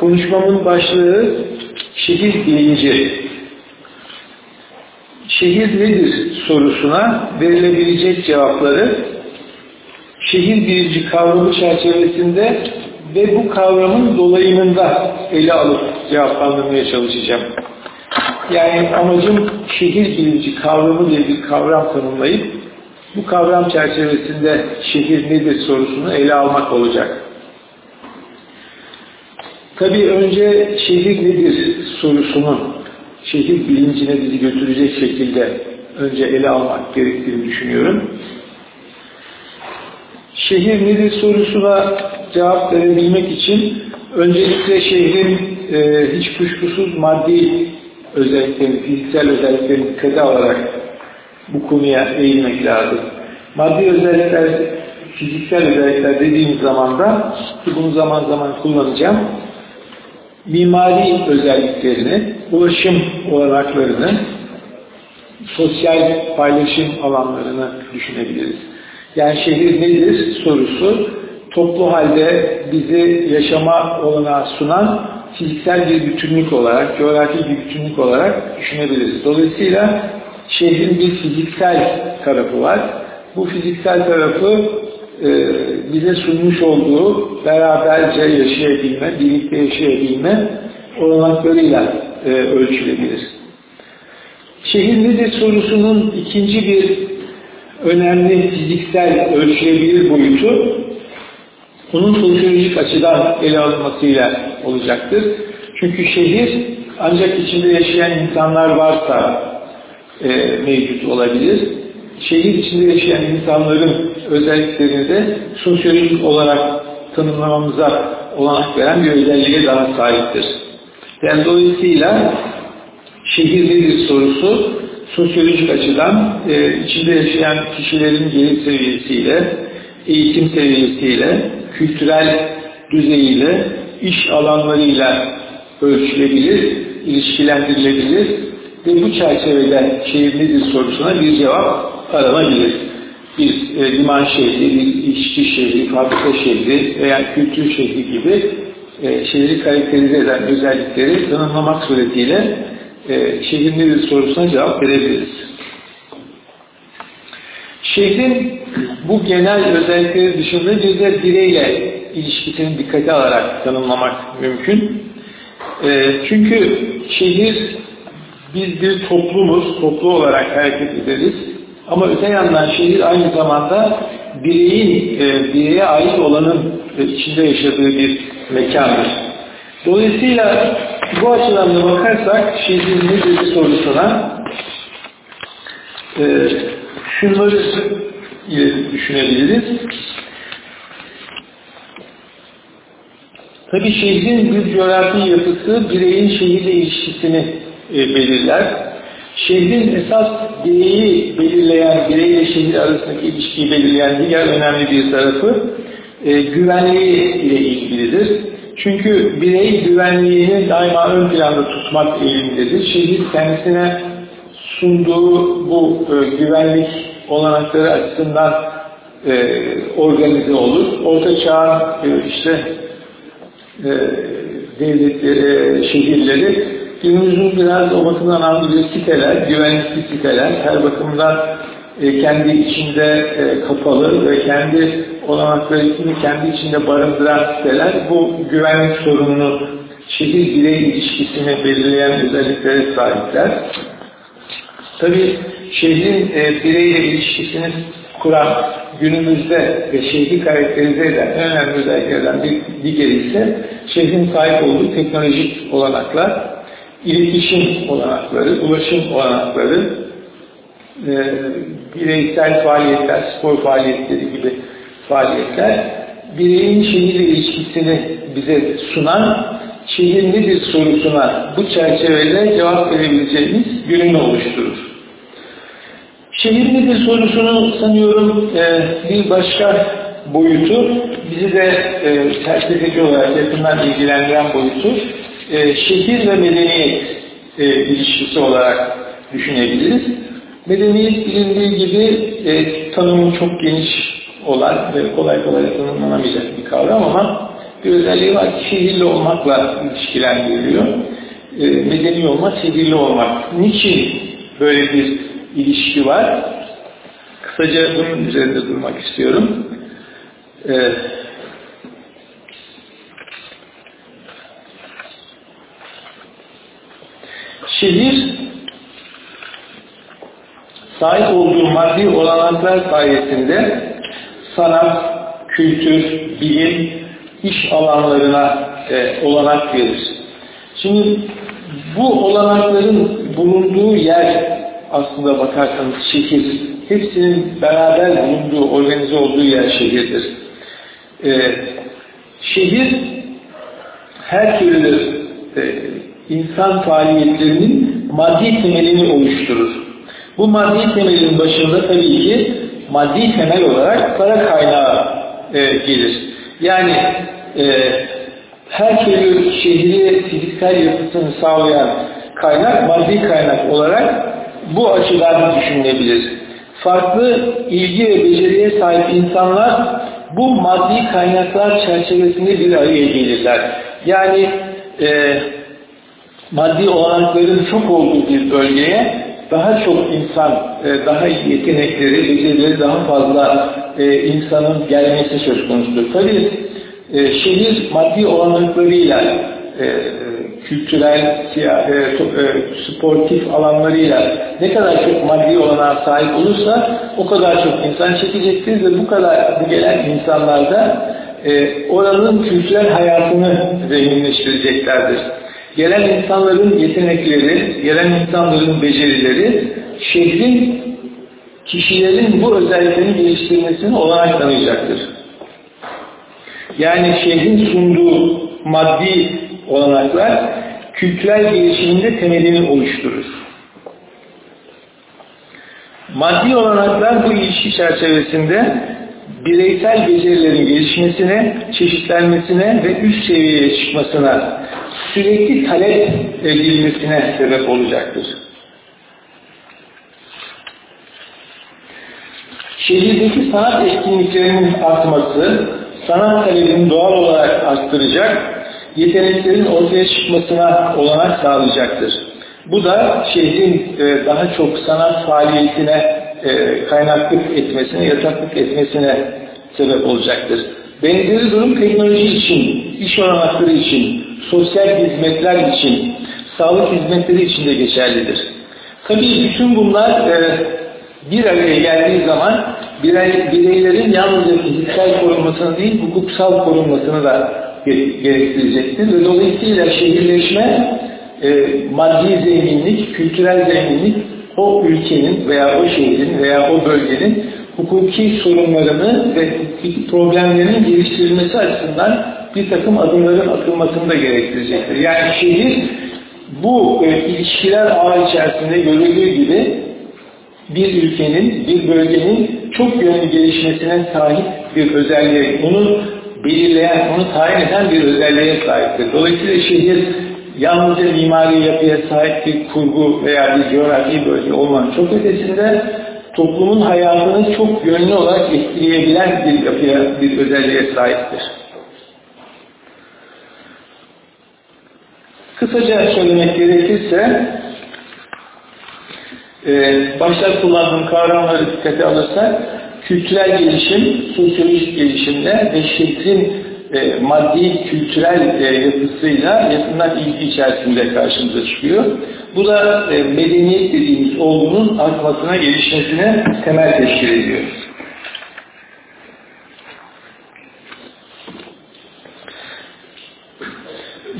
Konuşmamın başlığı şehir bilinci. Şehir nedir sorusuna verilebilecek cevapları şehir bilinci kavramı çerçevesinde ve bu kavramın dolayımında ele alıp cevaplandırmaya çalışacağım. Yani amacım şehir bilinci kavramı diye bir kavram tanımlayıp bu kavram çerçevesinde şehir nedir sorusunu ele almak olacak. Tabii önce şehir nedir sorusunu şehir bilincine bizi götürecek şekilde önce ele almak gerektiğini düşünüyorum. Şehir nedir sorusuna cevap verebilmek için öncelikle şehrin e, hiç kuşkusuz maddi özelliklerini, fiziksel özelliklerini dikkate alarak bu konuya eğilmek lazım. Maddi özellikler, fiziksel özellikler dediğimiz zaman da bunu zaman zaman kullanacağım, mimari özelliklerini, ulaşım olanaklarını, sosyal paylaşım alanlarını düşünebiliriz. Yani şehir nedir sorusu toplu halde bizi yaşama olanağı sunan fiziksel bir bütünlük olarak, coğrafi bir bütünlük olarak düşünebiliriz. Dolayısıyla şehrin bir fiziksel tarafı var. Bu fiziksel tarafı e, bize sunmuş olduğu beraberce yaşayabilme, birlikte yaşayabilme olanaklarıyla e, ölçülebilir. Şehir nedir sorusunun ikinci bir önemli fiziksel ölçülebilir boyutu bunun sosyolojik açıdan ele alınmasıyla olacaktır. Çünkü şehir ancak içinde yaşayan insanlar varsa e, mevcut olabilir. Şehir içinde yaşayan insanların özelliklerini de sosyolojik olarak tanımlamamıza olanak veren bir özelliğe daha sahiptir. Yani dolayısıyla şehir nedir sorusu sosyolojik açıdan e, içinde yaşayan kişilerin gelir seviyesiyle, eğitim seviyesiyle, kültürel düzeyiyle, iş alanlarıyla ölçülebilir, ilişkilendirilebilir ve bu çerçevede şehir nedir sorusuna bir cevap aranabilir. Bir e, liman şehri, bir işçi şehri, fabrika şehri veya kültür şehri gibi e, şehri karakterize eden özellikleri tanımlamak suretiyle e, şehir nedir sorusuna cevap verebiliriz. Şehrin bu genel özellikleri dışında bir de bireyle ilişkisini dikkate alarak tanımlamak mümkün. E, çünkü şehir biz bir toplumuz, toplu olarak hareket ederiz. Ama öte yandan şehir aynı zamanda bireyin, e, bireye ait olanın e, içinde yaşadığı bir mekandır. Dolayısıyla bu açıdan da bakarsak şehrin nedir sorusuna e, şunları düşünebiliriz. Tabii şehrin bir coğrafi yapısı bireyin şehirle ilişkisini e, belirler. Şehrin esas bireyi belirleyen, bireyle şehir arasındaki ilişkiyi belirleyen diğer önemli bir tarafı e, güvenliği ile ilgilidir. Çünkü birey güvenliğini daima ön planda tutmak eğilimindedir. Şehir kendisine sunduğu bu e, güvenlik olanakları açısından e, organize olur. Orta çağın e, işte e, devletleri, şehirleri günümüzün biraz o bakımdan anladığı siteler, güvenlikli siteler, her bakımdan e, kendi içinde e, kapalı ve kendi olanaklarını kendi içinde barındıran siteler bu güvenlik sorununu şehir birey ilişkisini belirleyen özelliklere sahipler. Tabi şehrin e, bireyle ilişkisini kuran günümüzde ve şehri karakterize eden en önemli özelliklerden bir diğeri ise şehrin sahip olduğu teknolojik olanaklar, iletişim olanakları, ulaşım olanakları, e, bireysel faaliyetler, spor faaliyetleri gibi faaliyetler, bireyin şehirle ilişkisini bize sunan şehir nedir sorusuna bu çerçevede cevap verebileceğimiz yönünü oluşturur. Şehir nedir sorusunu sanıyorum e, bir başka boyutu, bizi de e, felsefeci olarak yakından ilgilendiren boyutu, e, şehir ve medeniyet e, ilişkisi olarak düşünebiliriz. Medeniyet bilindiği gibi e, tanımı çok geniş olan ve kolay kolay tanımlanamayacak bir kavram ama bir özelliği var ki şehirli olmakla ilişkilendiriliyor. E, medeni olmak, şehirli olmak. Niçin böyle bir ilişki var? Kısaca bunun üzerinde durmak istiyorum. E, şehir sahip olduğu maddi olanaklar sayesinde sanat, kültür, bilim, iş alanlarına e, olanak verir. Şimdi bu olanakların bulunduğu yer aslında bakarsanız şehir, hepsinin beraber bulunduğu, organize olduğu yer şehirdir. E, şehir her türlü e, insan faaliyetlerinin maddi temelini oluşturur. Bu maddi temelin başında tabii ki maddi temel olarak para kaynağı e, gelir. Yani e, her türlü şehri fiziksel yapısını sağlayan kaynak maddi kaynak olarak bu açıdan düşünülebilir. Farklı ilgi ve beceriye sahip insanlar bu maddi kaynaklar çerçevesinde bir araya gelirler. Yani e, maddi olanakların çok olduğu bir bölgeye daha çok insan, e, daha yetenekleri, becerileri daha fazla e, insanın gelmesi söz konusudur. Tabii e, şehir maddi olanaklarıyla, kültürel, sportif alanlarıyla ne kadar çok maddi olanağa sahip olursa o kadar çok insan çekecektir ve bu kadar gelen insanlar da oranın kültürel hayatını zenginleştireceklerdir. Gelen insanların yetenekleri, gelen insanların becerileri şehrin kişilerin bu özelliklerini geliştirmesini olanak tanıyacaktır. Yani şehrin sunduğu maddi olanaklar kültürel gelişiminde temelini oluşturur. Maddi olanaklar bu ilişki çerçevesinde bireysel becerilerin gelişmesine, çeşitlenmesine ve üst seviyeye çıkmasına sürekli talep edilmesine sebep olacaktır. Şehirdeki sanat etkinliklerinin artması, sanat talebini doğal olarak arttıracak, yeteneklerin ortaya çıkmasına olanak sağlayacaktır. Bu da şehrin e, daha çok sanat faaliyetine e, kaynaklık etmesine, yataklık etmesine sebep olacaktır. Benzeri durum teknoloji için, iş olanakları için, sosyal hizmetler için, sağlık hizmetleri için de geçerlidir. Tabii bütün bunlar e, bir araya geldiği zaman birey, bireylerin yalnızca fiziksel korunmasını değil, hukuksal korunmasını da gerektirecektir. Ve dolayısıyla şehirleşme e, maddi zenginlik, kültürel zenginlik o ülkenin veya o şehrin veya o bölgenin hukuki sorunlarını ve problemlerin geliştirilmesi açısından bir takım adımların atılmasını da gerektirecektir. Yani şehir bu e, ilişkiler ağı içerisinde görüldüğü gibi bir ülkenin, bir bölgenin çok yönlü gelişmesine sahip bir özelliğe, onu belirleyen, onu tayin eden bir özelliğe sahiptir. Dolayısıyla şehir yalnızca mimari yapıya sahip bir kurgu veya bir coğrafi bölge olmanın çok ötesinde toplumun hayatını çok yönlü olarak etkileyebilen bir yapıya, bir özelliğe sahiptir. Kısaca söylemek gerekirse e, başta kullandığım kavramları dikkate alırsak kültürel gelişim, sosyolojik gelişimle ve şehrin e, maddi kültürel e, yapısıyla yakından ilgi içerisinde karşımıza çıkıyor. Bu da e, medeniyet dediğimiz olgunun artmasına, gelişmesine temel teşkil ediyor.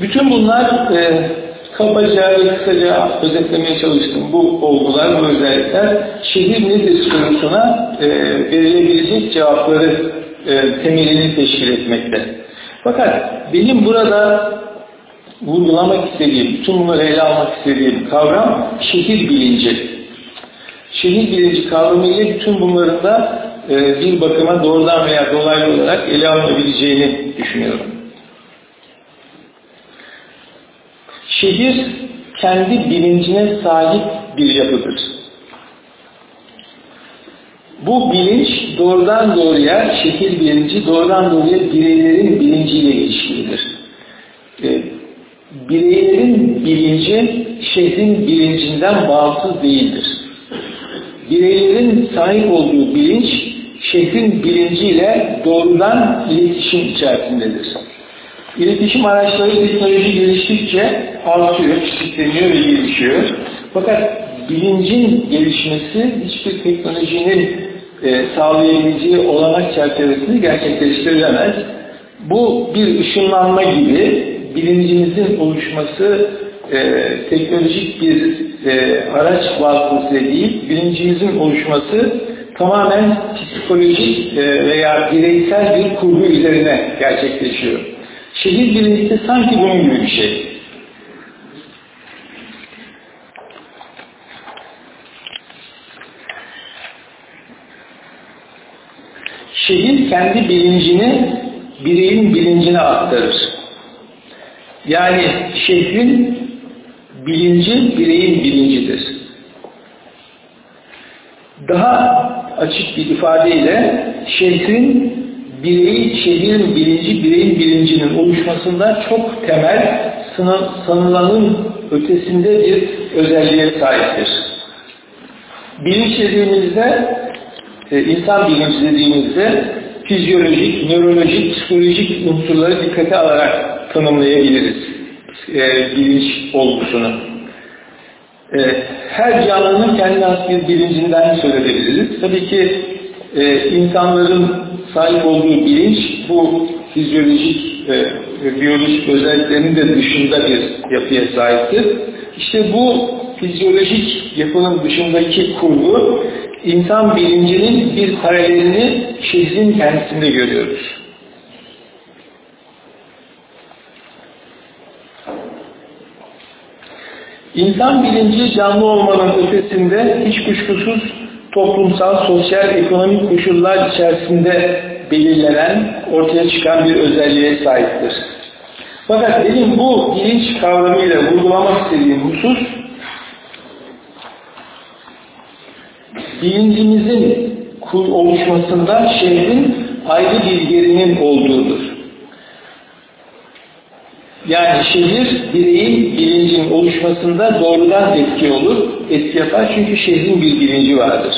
Bütün bunlar e, kabaca ve kısaca özetlemeye çalıştım. Bu olgular, bu özellikler şehir nedir sorusuna e, verilebilecek cevapları e, temelini teşkil etmekte. Fakat benim burada vurgulamak istediğim, bütün bunları ele almak istediğim kavram şehir bilinci. Şehir bilinci kavramı ile bütün bunların da e, bir bakıma doğrudan veya dolaylı olarak ele alınabileceğini düşünüyorum. Şehir kendi bilincine sahip bir yapıdır. Bu bilinç doğrudan doğruya, şekil bilinci doğrudan doğruya bireylerin bilinciyle ilişkilidir. E, bireylerin bilinci şehrin bilincinden bağımsız değildir. Bireylerin sahip olduğu bilinç şehrin bilinciyle doğrudan iletişim içerisindedir. İletişim araçları teknoloji geliştikçe artıyor, çeşitleniyor ve gelişiyor. Fakat bilincin gelişmesi hiçbir teknolojinin e, sağlayabileceği olanak çerçevesini gerçekleştiremez. Bu bir ışınlanma gibi bilincimizin oluşması e, teknolojik bir e, araç vasıtasıyla değil, bilincimizin oluşması tamamen psikolojik e, veya bireysel bir kurgu üzerine gerçekleşiyor. Şehir bilinci sanki bunun gibi bir şey. Şehir kendi bilincini bireyin bilincine aktarır. Yani şehrin bilinci bireyin bilincidir. Daha açık bir ifadeyle şehrin bireyi, şehrin bilinci, bireyin bilincinin oluşmasında çok temel, sanılanın ötesinde bir özelliğe sahiptir. Bilinç dediğimizde, e, insan bilinci dediğimizde fizyolojik, nörolojik, psikolojik unsurları dikkate alarak tanımlayabiliriz e, bilinç olgusunu. E, her canlının kendine has bir bilincinden söz edebiliriz. Tabii ki e, insanların sahip olduğu bilinç bu fizyolojik e, biyolojik özelliklerinin de dışında bir yapıya sahiptir. İşte bu fizyolojik yapının dışındaki kurgu insan bilincinin bir paralelini şehrin kendisinde görüyoruz. İnsan bilinci canlı olmanın ötesinde hiç kuşkusuz toplumsal, sosyal, ekonomik koşullar içerisinde belirlenen, ortaya çıkan bir özelliğe sahiptir. Fakat benim bu bilinç kavramıyla vurgulamak istediğim husus, bilincimizin oluşmasında şehrin ayrı bir yerinin olduğudur. Yani şehir bireyin bilincin oluşmasında doğrudan etki olur, etki yapar çünkü şehrin bir bilinci vardır.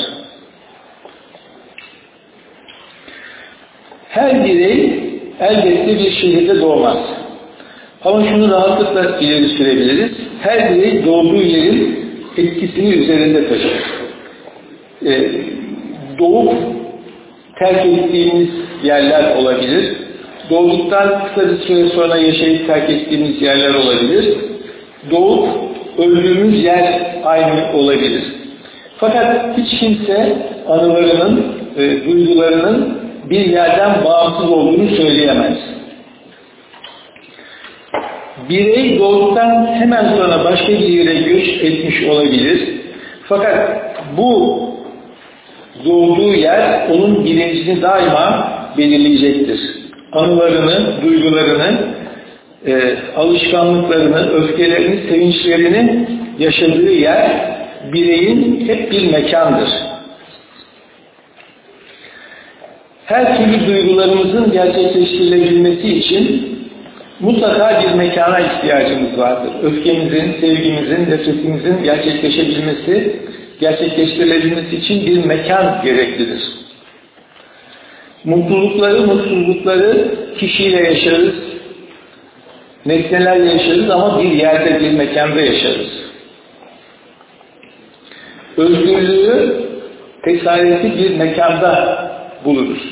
Her birey elbette bir şehirde doğmaz. Ama şunu rahatlıkla ileri sürebiliriz. Her birey doğduğu yerin etkisini üzerinde taşır. Ee, doğup terk ettiğimiz yerler olabilir doğduktan kısa bir süre sonra yaşayıp terk ettiğimiz yerler olabilir. Doğup öldüğümüz yer aynı olabilir. Fakat hiç kimse anılarının, e, duygularının bir yerden bağımsız olduğunu söyleyemez. Birey doğduktan hemen sonra başka bir yere göç etmiş olabilir. Fakat bu doğduğu yer onun bilincini daima belirleyecektir anılarını, duygularını, e, alışkanlıklarını, öfkelerini, sevinçlerini yaşadığı yer bireyin hep bir mekandır. Her türlü duygularımızın gerçekleştirilebilmesi için mutlaka bir mekana ihtiyacımız vardır. Öfkemizin, sevgimizin, nefretimizin gerçekleşebilmesi, gerçekleştirilebilmesi için bir mekan gereklidir. Mutlulukları, mutsuzlukları kişiyle yaşarız, nesnelerle yaşarız ama bir yerde, bir mekanda yaşarız. Özgürlüğü, tesareti bir mekanda buluruz.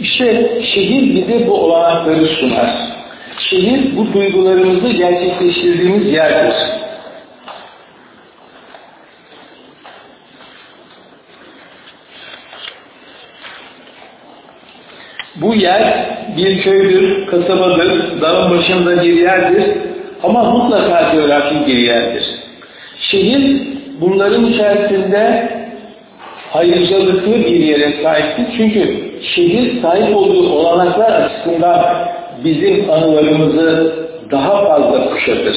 İşte şehir bize bu olanakları sunar. Şehir bu duygularımızı gerçekleştirdiğimiz yerdir. Bu yer bir köydür, kasabadır, dağın başında bir yerdir ama mutlaka coğrafi bir yerdir. Şehir bunların içerisinde ayrıcalıklı bir yere sahiptir. Çünkü şehir sahip olduğu olanaklar açısından bizim anılarımızı daha fazla kuşatır.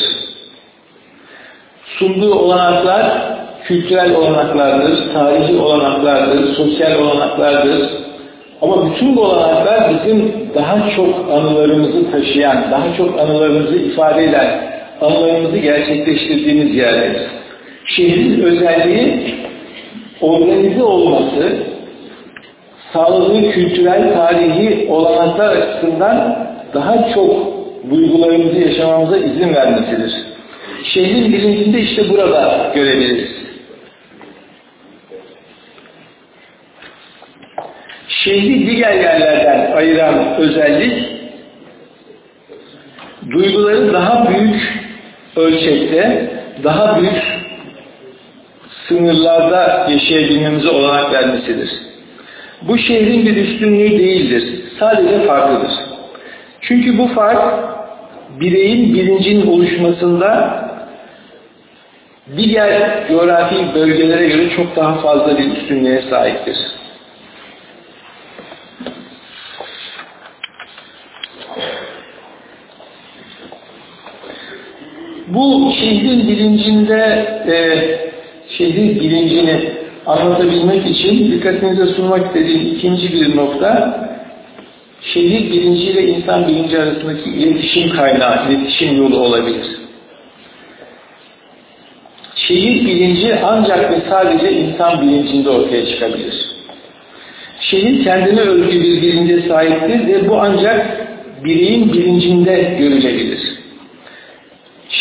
Sunduğu olanaklar kültürel olanaklardır, tarihi olanaklardır, sosyal olanaklardır. Ama bütün bu olanaklar bizim daha çok anılarımızı taşıyan, daha çok anılarımızı ifade eden, anılarımızı gerçekleştirdiğimiz yerleriz. Şehrin özelliği organize olması, sağladığı kültürel, tarihi olanaklar açısından daha çok duygularımızı yaşamamıza izin vermesidir. Şehrin bilincinde işte burada görebiliriz. Şehri diğer yerlerden ayıran özellik, duyguları daha büyük ölçekte, daha büyük sınırlarda yaşayabilmemize olanak vermesidir. Bu şehrin bir üstünlüğü değildir. Sadece farklıdır. Çünkü bu fark bireyin bilincinin oluşmasında diğer coğrafi bölgelere göre çok daha fazla bir üstünlüğe sahiptir. Bu şehrin bilincinde e, şehrin bilincini anlatabilmek için dikkatinize sunmak istediğim ikinci bir nokta şehir bilinciyle insan bilinci arasındaki iletişim kaynağı, iletişim yolu olabilir. Şehir bilinci ancak ve sadece insan bilincinde ortaya çıkabilir. Şehir kendine özgü bir bilince sahiptir ve bu ancak bireyin bilincinde görülebilir.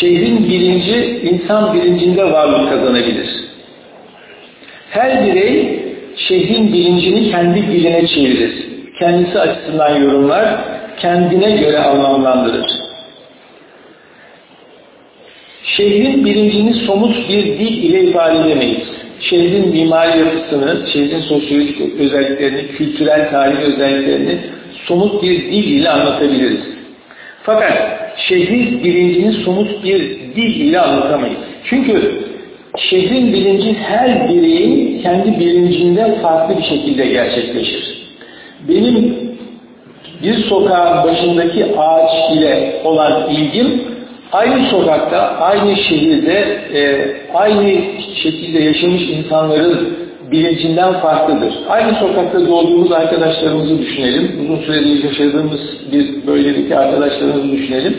Şehrin bilinci insan bilincinde varlık kazanabilir. Her birey şehrin bilincini kendi diline çevirir. Kendisi açısından yorumlar, kendine göre anlamlandırır. Şehrin bilincini somut bir dil ile ifade edemeyiz. Şehrin mimari yapısını, şehrin sosyolojik özelliklerini, kültürel tarihi özelliklerini somut bir dil ile anlatabiliriz. Fakat şehrin bilincini somut bir dil ile anlatamayız. Çünkü şehrin bilinci her bireyin kendi bilincinde farklı bir şekilde gerçekleşir. Benim bir sokağın başındaki ağaç ile olan ilgim aynı sokakta, aynı şehirde, e, aynı şekilde yaşamış insanların bilincinden farklıdır. Aynı sokakta doğduğumuz arkadaşlarımızı düşünelim. Uzun süredir yaşadığımız bir bölgedeki arkadaşlarımızı düşünelim.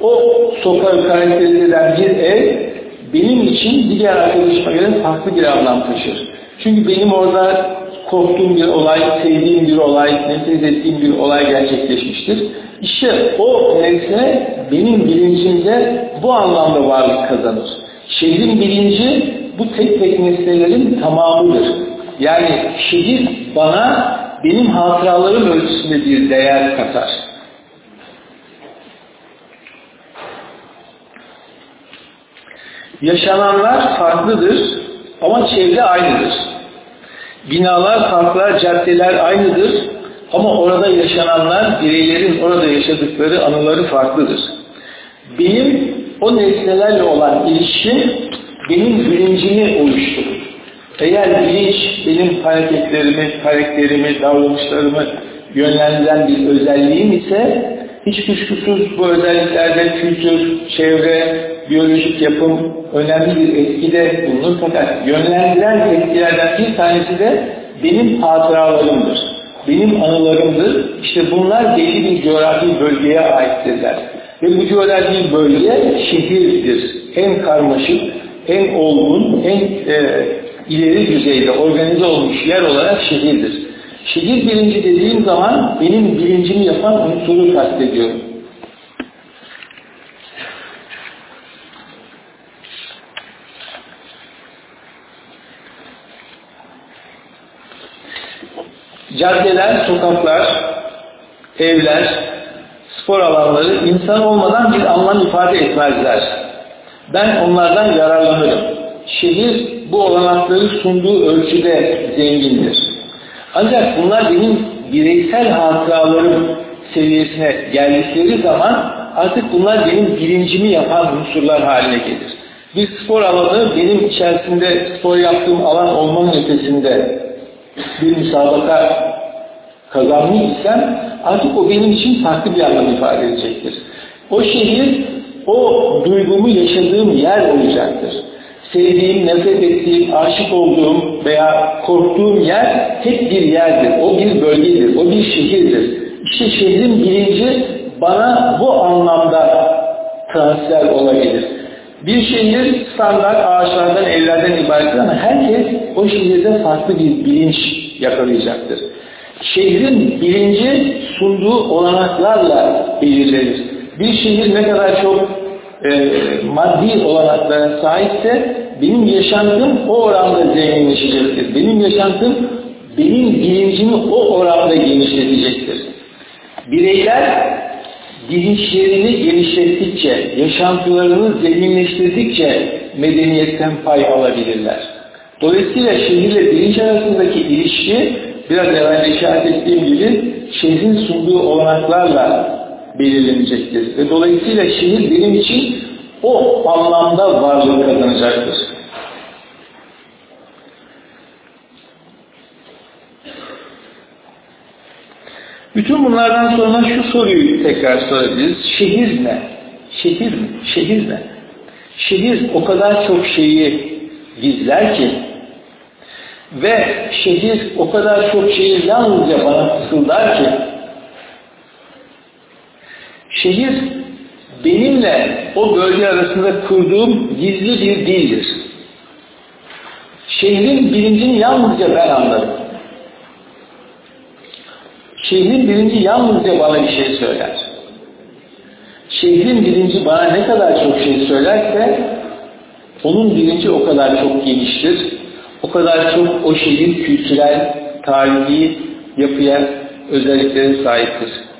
O sokağı karakterize eden bir ev benim için diğer arkadaşıma göre farklı bir anlam taşır. Çünkü benim orada korktuğum bir olay, sevdiğim bir olay, nefret ettiğim bir olay gerçekleşmiştir. İşte o nesne benim bilincimde bu anlamda varlık kazanır. Şehrin bilinci bu tek tek nesnelerin tamamıdır. Yani şehir bana benim hatıralarım ölçüsünde bir değer katar. Yaşananlar farklıdır ama çevre aynıdır. Binalar, parklar, caddeler aynıdır ama orada yaşananlar, bireylerin orada yaşadıkları anıları farklıdır. Benim o nesnelerle olan ilişkim benim bilincimi oluşturur. Eğer bilinç benim hareketlerimi, karakterimi, davranışlarımı yönlendiren bir özelliğim ise hiç kuşkusuz bu özelliklerde kültür, çevre, biyolojik yapım önemli bir etkide bulunur. Fakat yönlendiren etkilerden bir tanesi de benim hatıralarımdır. Benim anılarımdır. İşte bunlar belli bir coğrafi bölgeye aittirler. Ve bu coğrafi bölge şehirdir. En karmaşık, en olgun, en e, ileri düzeyde organize olmuş yer olarak şehirdir. Şehir bilinci dediğim zaman benim bilincimi yapan unsuru kastediyorum. Caddeler, sokaklar, evler, spor alanları insan olmadan bir anlam ifade etmezler. Ben onlardan yararlanırım. Şehir bu olanakları sunduğu ölçüde zengindir. Ancak bunlar benim bireysel hatıralarım seviyesine geldikleri zaman artık bunlar benim bilincimi yapan unsurlar haline gelir. Bir spor alanı benim içerisinde spor yaptığım alan olmanın ötesinde bir müsabaka kazanmış artık o benim için farklı bir anlam ifade edecektir. O şehir o duygumu yaşadığım yer olacaktır. sevdiğim, nefret ettiğim, aşık olduğum veya korktuğum yer hep bir yerdir. O bir bölgedir, o bir şehirdir. İşte şehrin bilinci bana bu anlamda transfer olabilir. Bir şehir standart ağaçlardan, evlerden ibaret ama herkes o şehirde farklı bir bilinç yakalayacaktır. Şehrin bilinci sunduğu olanaklarla belirlenir. Bir şehir ne kadar çok e, maddi olanaklara sahipse benim yaşantım o oranda zenginleşecektir. Benim yaşantım benim bilincimi o oranda genişletecektir. Bireyler bilinçlerini genişlettikçe, yaşantılarını zenginleştirdikçe medeniyetten pay alabilirler. Dolayısıyla şehirle bilinç arasındaki ilişki biraz evvel işaret ettiğim gibi şehrin sunduğu olanaklarla belirlenecektir. Ve dolayısıyla şehir benim için o anlamda varlık kazanacaktır. Bütün bunlardan sonra şu soruyu tekrar sorabiliriz. Şehir ne? Şehir mi? Şehir ne? Şehir o kadar çok şeyi gizler ki ve şehir o kadar çok şeyi yalnızca bana fısıldar ki şehir benimle o bölge arasında kurduğum gizli bir dildir. Şehrin bilincini yalnızca ben anlarım. Şehrin bilinci yalnızca bana bir şey söyler. Şehrin bilinci bana ne kadar çok şey söylerse onun bilinci o kadar çok geniştir. O kadar çok o şehrin kültürel, tarihi yapıya, özelliklere sahiptir.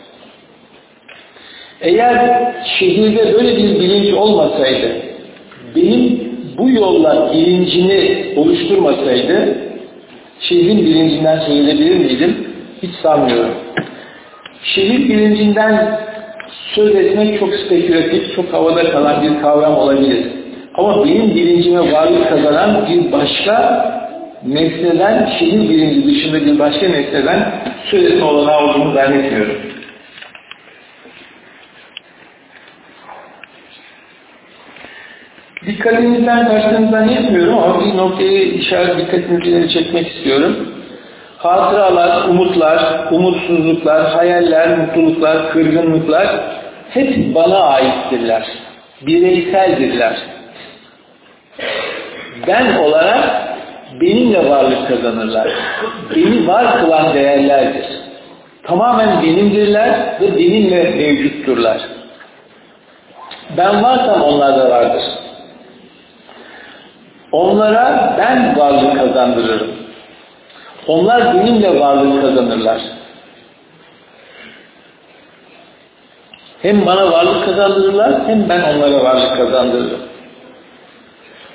Eğer şehirde böyle bir bilinç olmasaydı, benim bu yolla bilincini oluşturmasaydı, şehrin bilincinden söyleyebilir miydim? Hiç sanmıyorum. Şehir bilincinden söz etmek çok spekülatif, çok havada kalan bir kavram olabilir. Ama benim bilincime varlık kazanan bir başka nesneden, şehir bilinci dışında bir başka nesneden söz etme olanağı olduğunu zannetmiyorum. Dikkatinizden kaçtığınızdan etmiyorum ama bir noktayı işaret dikkatinizi çekmek istiyorum. Hatıralar, umutlar, umutsuzluklar, hayaller, mutluluklar, kırgınlıklar hep bana aittirler. Bireyseldirler. Ben olarak benimle varlık kazanırlar. Beni var kılan değerlerdir. Tamamen benimdirler ve benimle mevcutturlar. Ben varsam onlar da vardır. Onlara ben varlık kazandırırım. Onlar benimle varlık kazanırlar. Hem bana varlık kazandırırlar hem ben onlara varlık kazandırırım.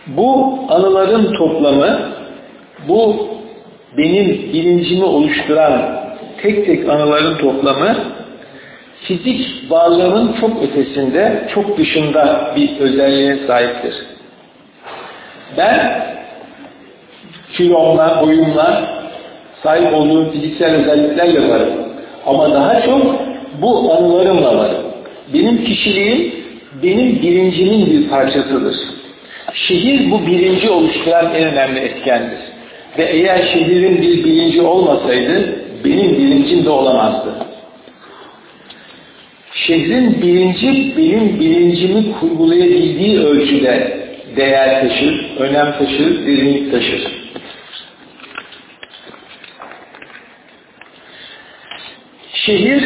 Bu anıların toplamı, bu benim bilincimi oluşturan tek tek anıların toplamı fizik varlığının çok ötesinde, çok dışında bir özelliğe sahiptir. Ben kilomla, boyumla, sahip olduğum fiziksel özelliklerle varım. Ama daha çok bu anılarımla varım. Benim kişiliğim benim bilincimin bir parçasıdır. Şehir bu bilinci oluşturan en önemli etkendir. Ve eğer şehrin bir bilinci olmasaydı benim bilincim de olamazdı. Şehrin bilinci benim bilincimi kurgulayabildiği ölçüde değer taşır, önem taşır, derinlik taşır. Şehir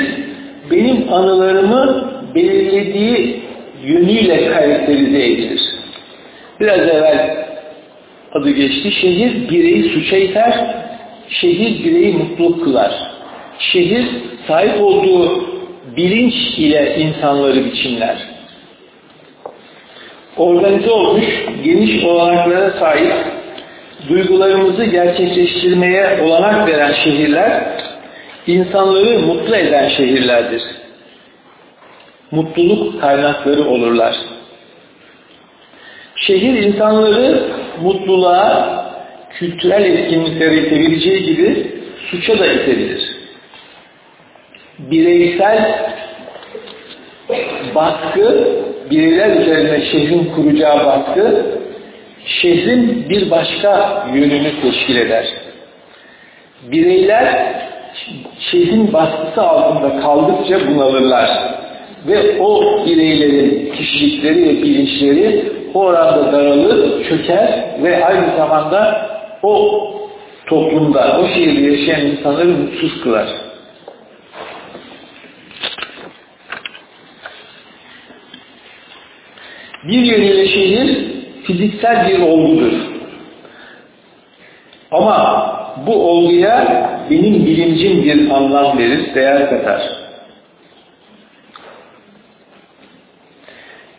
benim anılarımı belirlediği yönüyle karakterize edilir. Biraz evvel adı geçti. Şehir bireyi suça iter, şehir bireyi mutluluk kılar. Şehir sahip olduğu bilinç ile insanları biçimler. Organize olmuş, geniş olanaklara sahip, duygularımızı gerçekleştirmeye olanak veren şehirler, insanları mutlu eden şehirlerdir. Mutluluk kaynakları olurlar. Şehir insanları mutluluğa, kültürel etkinliklere itebileceği gibi suça da itebilir. Bireysel baskı, bireyler üzerine şehrin kuracağı baskı, şehrin bir başka yönünü teşkil eder. Bireyler şehrin baskısı altında kaldıkça bunalırlar. Ve o bireylerin kişilikleri ve bilinçleri o oranda daralır, çöker ve aynı zamanda o toplumda, o şehirde yaşayan insanları mutsuz kılar. Bir yönüyle şehir fiziksel bir olgudur. Ama bu olguya benim bilincim bir anlam verir, değer katar.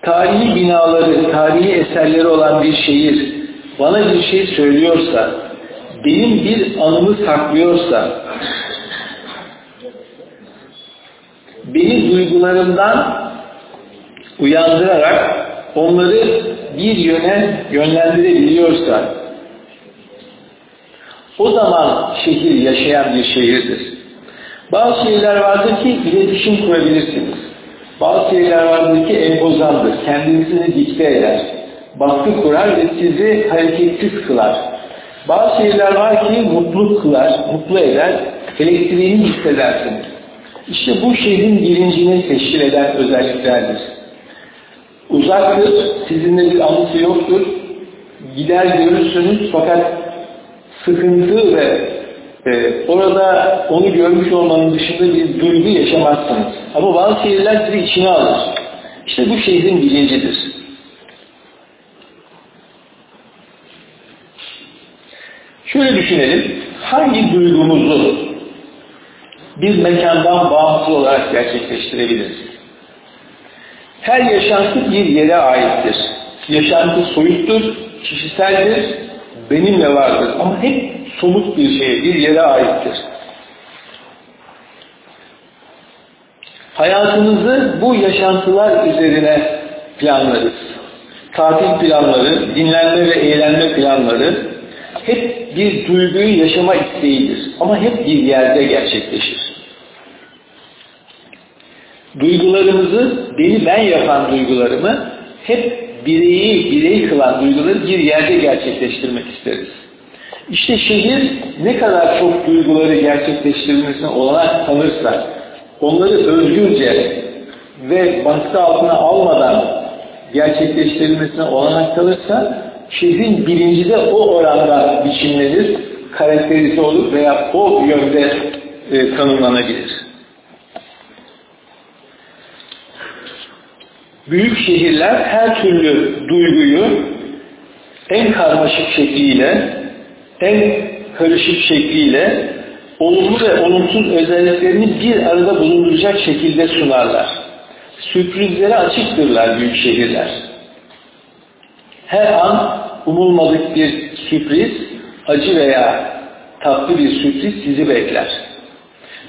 Tarihi binaları, tarihi eserleri olan bir şehir bana bir şey söylüyorsa, benim bir anımı saklıyorsa, beni duygularımdan uyandırarak onları bir yöne yönlendirebiliyorsa, o zaman şehir yaşayan bir şehirdir. Bazı şehirler vardır ki iletişim kurabilirsiniz. Bazı şehirler vardır ki empozandır. Kendisini dikte eder. Baskı kurar ve sizi hareketsiz kılar. Bazı şehirler var ki mutlu kılar, mutlu eder. Elektriğini hissedersiniz. İşte bu şehrin bilincini teşkil eden özelliklerdir. Uzaktır, sizinle bir anısı yoktur. Gider görürsünüz fakat sıkıntı ve e, orada onu görmüş olmanın dışında bir duygu yaşamazsınız. Ama bazı şehirler sizi içine alır. İşte bu şehrin bilincidir. Şöyle düşünelim, hangi duygumuzu bir mekandan bağımsız olarak gerçekleştirebiliriz? Her yaşantı bir yere aittir. Yaşantı soyuttur, kişiseldir, benimle vardır ama hep somut bir şeye, bir yere aittir. Hayatınızı bu yaşantılar üzerine planlarız. Tatil planları, dinlenme ve eğlenme planları hep bir duyguyu yaşama isteğidir. Ama hep bir yerde gerçekleşir. Duygularımızı, beni ben yapan duygularımı hep bireyi, birey kılan duyguları bir yerde gerçekleştirmek isteriz. İşte şehir ne kadar çok duyguları gerçekleştirmesine olanak tanırsa, onları özgürce ve baskı altına almadan gerçekleştirilmesine olanak kalırsa, şehrin bilinci de o oranda biçimlenir, karakterize olur veya o yönde e, tanımlanabilir. Büyük şehirler her türlü duyguyu en karmaşık şekliyle, en karışık şekliyle olumlu ve olumsuz özelliklerini bir arada bulunduracak şekilde sunarlar. Sürprizlere açıktırlar büyük şehirler. Her an umulmadık bir sürpriz, acı veya tatlı bir sürpriz sizi bekler.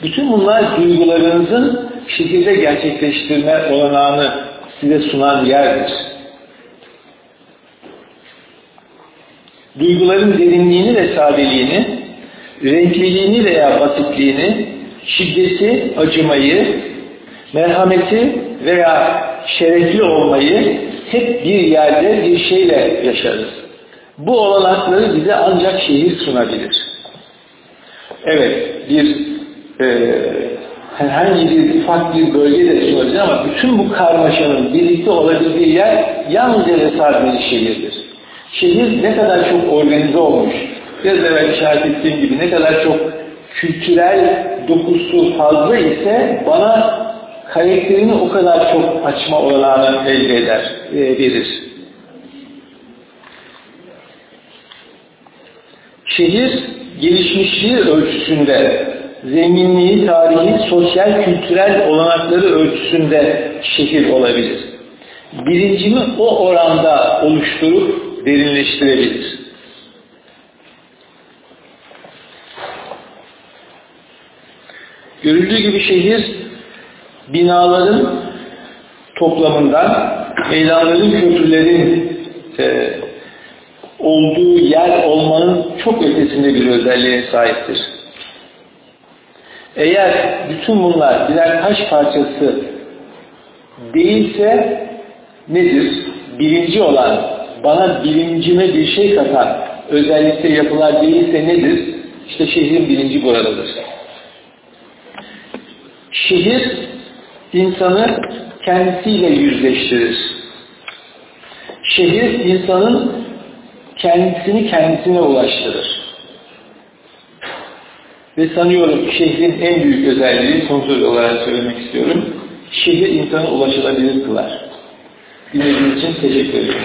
Bütün bunlar duygularınızın şehirde gerçekleştirme olanağını size sunan yerdir. Duyguların derinliğini ve sadeliğini, renkliliğini veya basitliğini, şiddeti, acımayı, merhameti veya şerefli olmayı hep bir yerde bir şeyle yaşarız. Bu olanakları bize ancak şehir sunabilir. Evet, bir e, herhangi bir ufak bir bölge de sunabilir ama bütün bu karmaşanın birlikte olabildiği yer yalnızca sadece şehirdir. Şehir ne kadar çok organize olmuş, biraz evvel işaret ettiğim gibi ne kadar çok kültürel dokusu fazla ise bana karakterini o kadar çok açma olanağını elde eder, e, verir. Şehir gelişmişliği ölçüsünde zenginliği, tarihi, sosyal, kültürel olanakları ölçüsünde şehir olabilir. Bilincimi o oranda oluşturup derinleştirebilir. Görüldüğü gibi şehir binaların toplamından, meydanların, köprülerin e, olduğu yer olmanın çok ötesinde bir özelliğe sahiptir. Eğer bütün bunlar birer taş parçası değilse nedir? Birinci olan, bana bilincime bir şey katan özellikle yapılar değilse nedir? İşte şehrin bilinci buradadır. Şehir insanı kendisiyle yüzleştirir. Şehir insanın kendisini kendisine ulaştırır. Ve sanıyorum şehrin en büyük özelliği son söz olarak söylemek istiyorum. Şehir insanı ulaşılabilir kılar. Dinlediğiniz için teşekkür ederim.